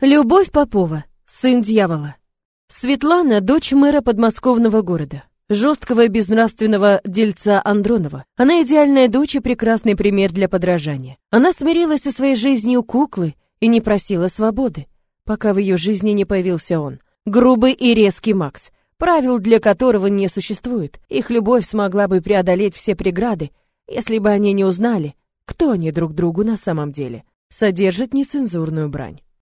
Любовь Попова, сын дьявола. Светлана – дочь мэра подмосковного города, жесткого и безнравственного дельца Андронова. Она идеальная дочь и прекрасный пример для подражания. Она смирилась со своей жизнью куклы и не просила свободы, пока в ее жизни не появился он. Грубый и резкий Макс, правил для которого не существует. Их любовь смогла бы преодолеть все преграды, если бы они не узнали, кто они друг другу на самом деле. Содержит нецензурную брань.